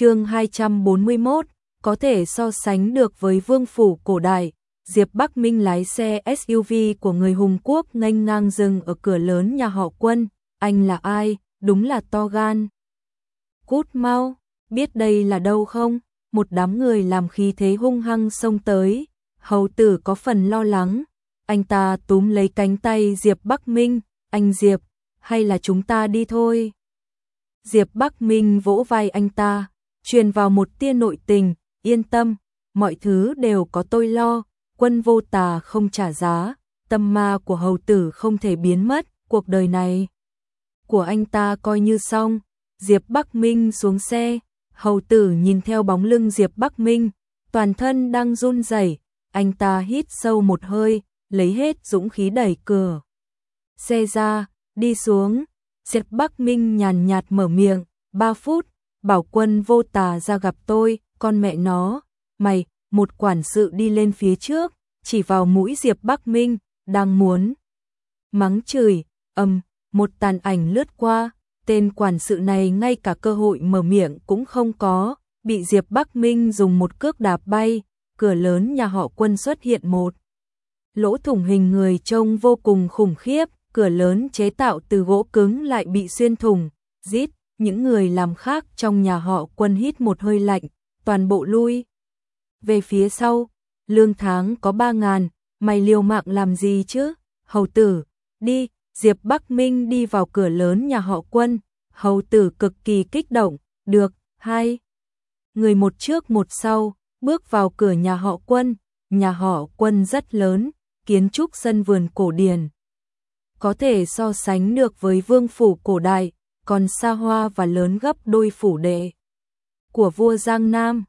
chương 241, có thể so sánh được với vương phủ cổ đại. Diệp Bắc Minh lái xe SUV của người Hùng Quốc nghênh ngang dừng ở cửa lớn nhà họ quân. Anh là ai? Đúng là to gan. Cút mau, biết đây là đâu không? Một đám người làm khí thế hung hăng xông tới. Hầu tử có phần lo lắng. Anh ta túm lấy cánh tay Diệp Bắc Minh. Anh Diệp, hay là chúng ta đi thôi? Diệp Bắc Minh vỗ vai anh ta, truyền vào một tia nội tình, yên tâm, mọi thứ đều có tôi lo, quân vô tà không trả giá, tâm ma của hầu tử không thể biến mất, cuộc đời này của anh ta coi như xong. Diệp Bắc Minh xuống xe, hầu tử nhìn theo bóng lưng Diệp Bắc Minh, toàn thân đang run rẩy, anh ta hít sâu một hơi, lấy hết dũng khí đẩy cửa. Xe ra, đi xuống, Diệp Bắc Minh nhàn nhạt mở miệng, ba phút, bảo quân vô tà ra gặp tôi, con mẹ nó, mày, một quản sự đi lên phía trước, chỉ vào mũi Diệp Bắc Minh, đang muốn. Mắng chửi, âm, một tàn ảnh lướt qua, tên quản sự này ngay cả cơ hội mở miệng cũng không có, bị Diệp Bắc Minh dùng một cước đạp bay, cửa lớn nhà họ quân xuất hiện một. Lỗ thủng hình người trông vô cùng khủng khiếp, cửa lớn chế tạo từ gỗ cứng lại bị xuyên thủng, rít, những người làm khác trong nhà họ quân hít một hơi lạnh, toàn bộ lui. Về phía sau, lương tháng có ba ngàn, mày liều mạng làm gì chứ? Hầu tử, đi, Diệp Bắc Minh đi vào cửa lớn nhà họ quân, hầu tử cực kỳ kích động, được, hai. Người một trước một sau, bước vào cửa nhà họ quân, nhà họ quân rất lớn, kiến trúc sân vườn cổ điển có thể so sánh được với vương phủ cổ đại, còn xa hoa và lớn gấp đôi phủ đệ của vua Giang Nam.